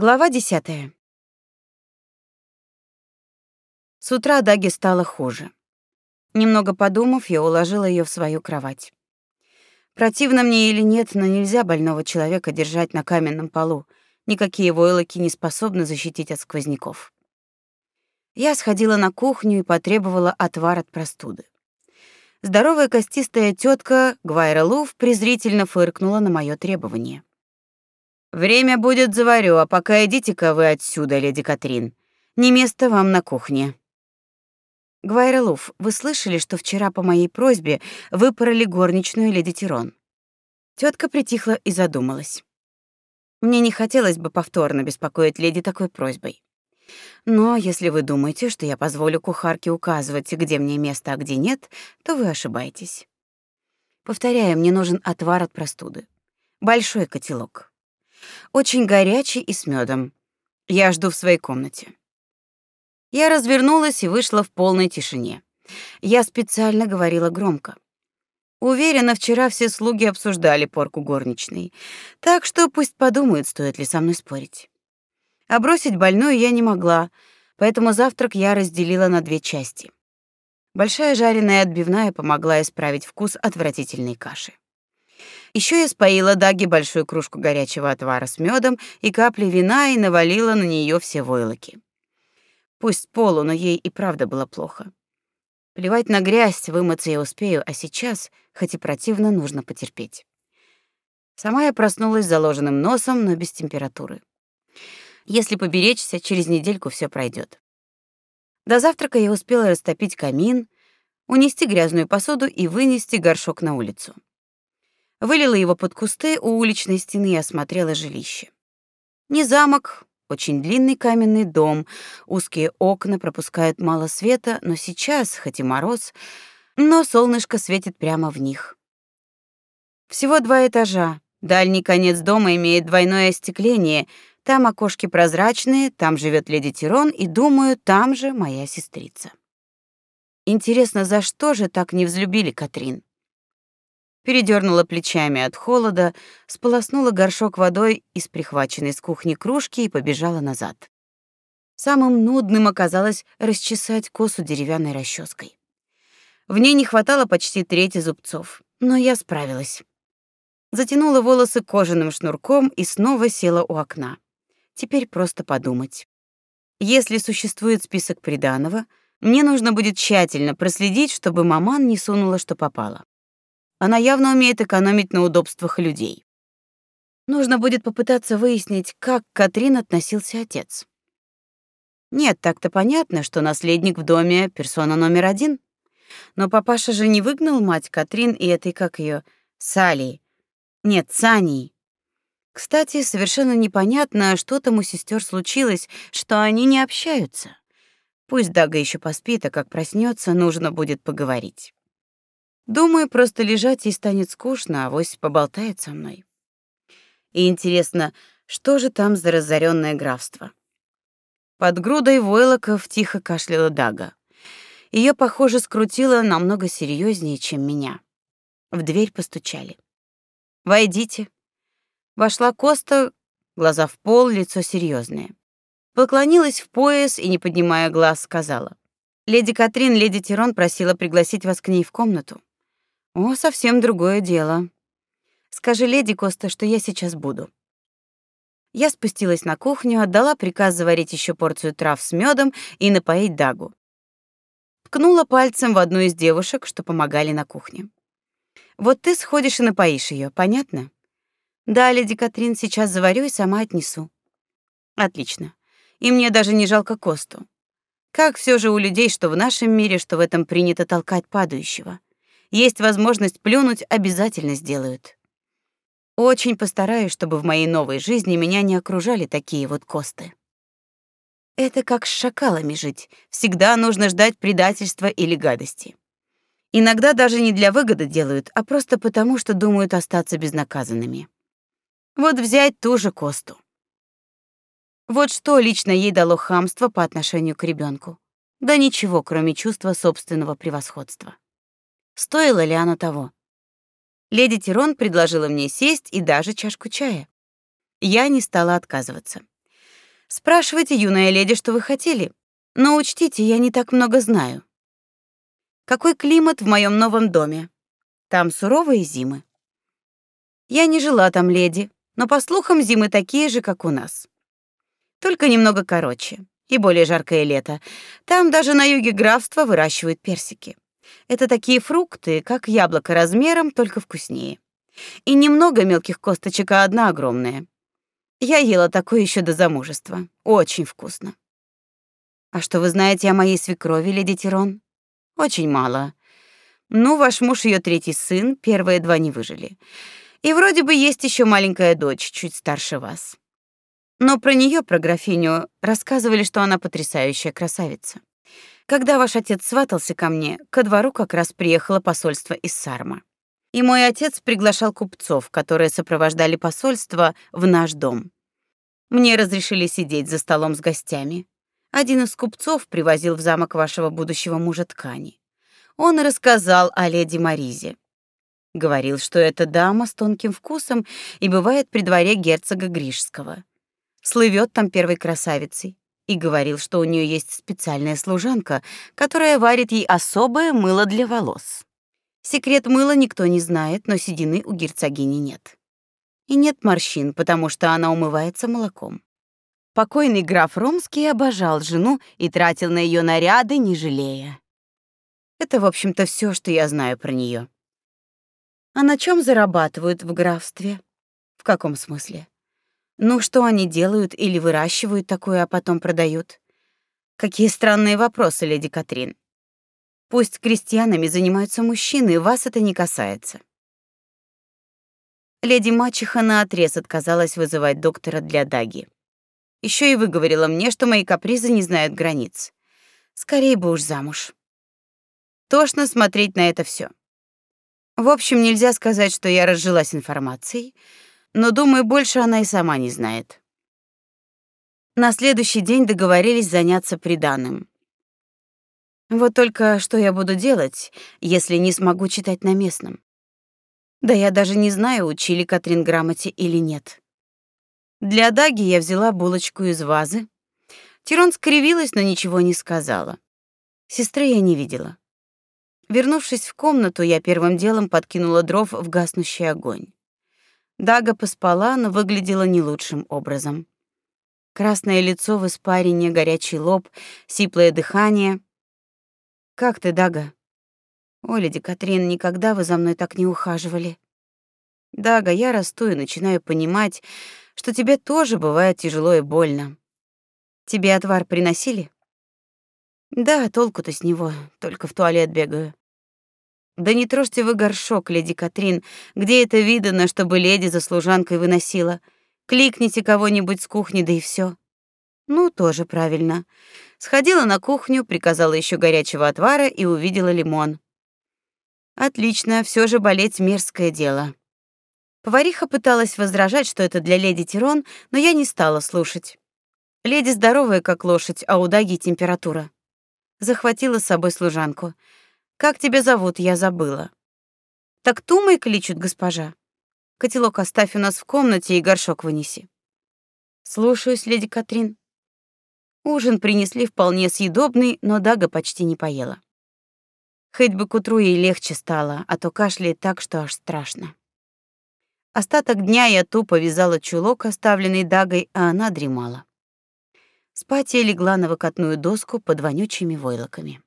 Глава десятая. С утра Даге стало хуже. Немного подумав, я уложила ее в свою кровать. Противно мне или нет, но нельзя больного человека держать на каменном полу. Никакие войлоки не способны защитить от сквозняков. Я сходила на кухню и потребовала отвар от простуды. Здоровая костистая тетка Гвайра Лув презрительно фыркнула на мое требование. Время будет заварю, а пока идите-ка вы отсюда, леди Катрин. Не место вам на кухне. Гвайра Лув, вы слышали, что вчера по моей просьбе выпороли горничную леди Тирон? Тетка притихла и задумалась. Мне не хотелось бы повторно беспокоить леди такой просьбой. Но если вы думаете, что я позволю кухарке указывать, где мне место, а где нет, то вы ошибаетесь. Повторяю, мне нужен отвар от простуды. Большой котелок. Очень горячий и с медом. Я жду в своей комнате. Я развернулась и вышла в полной тишине. Я специально говорила громко. Уверена, вчера все слуги обсуждали порку горничной. Так что пусть подумают, стоит ли со мной спорить. А бросить больную я не могла, поэтому завтрак я разделила на две части. Большая жареная отбивная помогла исправить вкус отвратительной каши. Еще я споила Даги большую кружку горячего отвара с медом и капли вина и навалила на нее все войлоки. Пусть полу, но ей и правда было плохо. Плевать на грязь, вымыться я успею, а сейчас, хоть и противно, нужно потерпеть. Сама я проснулась с заложенным носом, но без температуры. Если поберечься, через недельку все пройдет. До завтрака я успела растопить камин, унести грязную посуду и вынести горшок на улицу. Вылила его под кусты у уличной стены и осмотрела жилище. Не замок, очень длинный каменный дом, узкие окна пропускают мало света, но сейчас, хоть и мороз, но солнышко светит прямо в них. Всего два этажа. Дальний конец дома имеет двойное остекление — там окошки прозрачные, там живет леди Тирон, и, думаю, там же моя сестрица. Интересно, за что же так не взлюбили Катрин? Передернула плечами от холода, сполоснула горшок водой из прихваченной с кухни кружки и побежала назад. Самым нудным оказалось расчесать косу деревянной расческой. В ней не хватало почти трети зубцов, но я справилась. Затянула волосы кожаным шнурком и снова села у окна. Теперь просто подумать. Если существует список приданого, мне нужно будет тщательно проследить, чтобы маман не сунула, что попало. Она явно умеет экономить на удобствах людей. Нужно будет попытаться выяснить, как к Катрин относился отец. Нет, так-то понятно, что наследник в доме — персона номер один. Но папаша же не выгнал мать Катрин и этой, как ее, Сали. Нет, Сани. Кстати, совершенно непонятно, что там у сестер случилось, что они не общаются. Пусть Дага еще поспит, а как проснется, нужно будет поговорить. Думаю, просто лежать ей станет скучно, а вось поболтает со мной. И интересно, что же там за разоренное графство? Под грудой войлоков тихо кашляла Дага. Ее, похоже, скрутило намного серьезнее, чем меня. В дверь постучали. «Войдите», Вошла Коста, глаза в пол, лицо серьезное. Поклонилась в пояс и, не поднимая глаз, сказала: "Леди Катрин, леди Тирон просила пригласить вас к ней в комнату". "О, совсем другое дело. Скажи леди Коста, что я сейчас буду". Я спустилась на кухню, отдала приказ заварить еще порцию трав с медом и напоить Дагу. Ткнула пальцем в одну из девушек, что помогали на кухне. Вот ты сходишь и напоишь ее, понятно? Да, леди Катрин, сейчас заварю и сама отнесу. Отлично. И мне даже не жалко Косту. Как все же у людей, что в нашем мире, что в этом принято толкать падающего. Есть возможность плюнуть, обязательно сделают. Очень постараюсь, чтобы в моей новой жизни меня не окружали такие вот косты. Это как с шакалами жить. Всегда нужно ждать предательства или гадости. Иногда даже не для выгоды делают, а просто потому, что думают остаться безнаказанными. Вот взять ту же Косту. Вот что лично ей дало хамство по отношению к ребенку. Да ничего, кроме чувства собственного превосходства. Стоило ли оно того? Леди Тирон предложила мне сесть и даже чашку чая. Я не стала отказываться. Спрашивайте, юная леди, что вы хотели. Но учтите, я не так много знаю. Какой климат в моем новом доме? Там суровые зимы. Я не жила там, леди, но по слухам зимы такие же, как у нас. Только немного короче и более жаркое лето. Там даже на юге графства выращивают персики. Это такие фрукты, как яблоко размером, только вкуснее. И немного мелких косточек, а одна огромная. Я ела такое еще до замужества. Очень вкусно. А что вы знаете о моей свекрови, леди Тирон? Очень мало. Ну, ваш муж ее третий сын, первые два не выжили. И вроде бы есть еще маленькая дочь, чуть старше вас. Но про нее, про графиню, рассказывали, что она потрясающая красавица. Когда ваш отец сватался ко мне, ко двору как раз приехало посольство из Сарма. И мой отец приглашал купцов, которые сопровождали посольство в наш дом. Мне разрешили сидеть за столом с гостями. Один из купцов привозил в замок вашего будущего мужа ткани. Он рассказал о леди Маризе. Говорил, что эта дама с тонким вкусом и бывает при дворе герцога Гришского. Слывет там первой красавицей. И говорил, что у нее есть специальная служанка, которая варит ей особое мыло для волос. Секрет мыла никто не знает, но седины у герцогини нет. И нет морщин, потому что она умывается молоком. Покойный граф Ромский обожал жену и тратил на ее наряды, не жалея. Это, в общем-то, все, что я знаю про нее. А на чем зарабатывают в графстве? В каком смысле? Ну, что они делают или выращивают такое, а потом продают? Какие странные вопросы, леди Катрин. Пусть крестьянами занимаются мужчины, вас это не касается. Леди Мачеха наотрез отказалась вызывать доктора для Даги. Еще и выговорила мне, что мои капризы не знают границ. Скорее бы уж замуж. Тошно смотреть на это все. В общем, нельзя сказать, что я разжилась информацией, но, думаю, больше она и сама не знает. На следующий день договорились заняться приданым. Вот только что я буду делать, если не смогу читать на местном? Да я даже не знаю, учили Катрин грамоте или нет. Для Даги я взяла булочку из вазы. Тирон скривилась, но ничего не сказала. Сестры я не видела. Вернувшись в комнату, я первым делом подкинула дров в гаснущий огонь. Дага поспала, но выглядела не лучшим образом. Красное лицо в испарине, горячий лоб, сиплое дыхание. «Как ты, Дага?» «О, леди никогда вы за мной так не ухаживали». «Дага, я расту и начинаю понимать, что тебе тоже бывает тяжело и больно. Тебе отвар приносили? Да, толку-то с него, только в туалет бегаю. Да не трожьте вы горшок, леди Катрин, где это видано, чтобы леди за служанкой выносила. Кликните кого-нибудь с кухни, да и все. Ну, тоже правильно. Сходила на кухню, приказала еще горячего отвара и увидела лимон. Отлично, все же болеть мерзкое дело. Повариха пыталась возражать, что это для леди Тирон, но я не стала слушать. Леди здоровая, как лошадь, а у Даги температура. Захватила с собой служанку. Как тебя зовут, я забыла. Так Тумой кличут госпожа. Котелок оставь у нас в комнате и горшок вынеси. Слушаюсь, леди Катрин. Ужин принесли вполне съедобный, но Дага почти не поела. Хоть бы к утру ей легче стало, а то кашляет так, что аж страшно. Остаток дня я тупо вязала чулок, оставленный Дагой, а она дремала. Спать я легла на выкатную доску под вонючими войлоками.